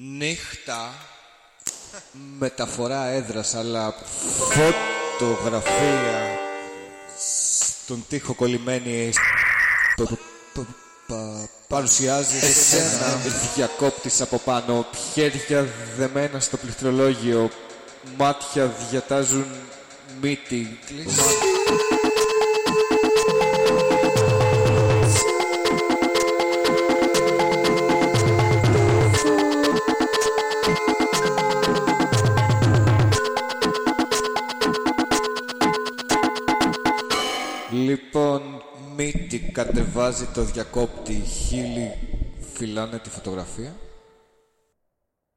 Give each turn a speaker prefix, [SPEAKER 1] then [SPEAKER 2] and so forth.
[SPEAKER 1] Νύχτα.
[SPEAKER 2] Μεταφορά έδρας, αλλά φωτογραφία στον τοίχο κολλημένη. Π- π- π- παρουσιάζει εσένα. διακόπτης από πάνω. Χέρια δεμένα στο πληκτρολόγιο. Μάτια διατάζουν μύτη Λοιπόν, μύτη κατεβάζει το διακόπτη, χείλη φυλάνε τη φωτογραφία.